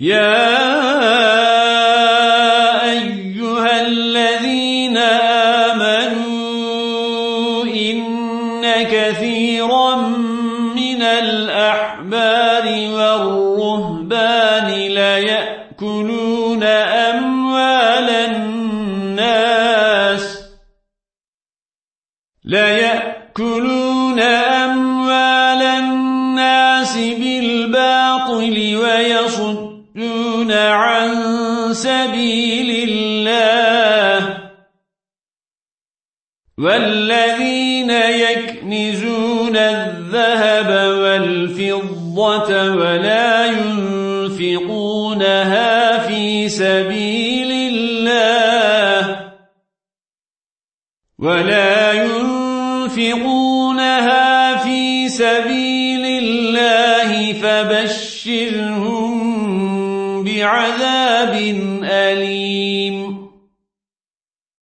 يا أيها الذين آمنوا إن كثيرا من الأحبار والرهبان ليأكلون أموال الناس ليأكلون أموال الناس بالباطل ويصدون عن سبيل الله. والذين يكنزون الذهب والفضة ولا ينفقونها في سبيل الله. ولا ينفقونها في سبيل الله فبشرهم عذاب أليم.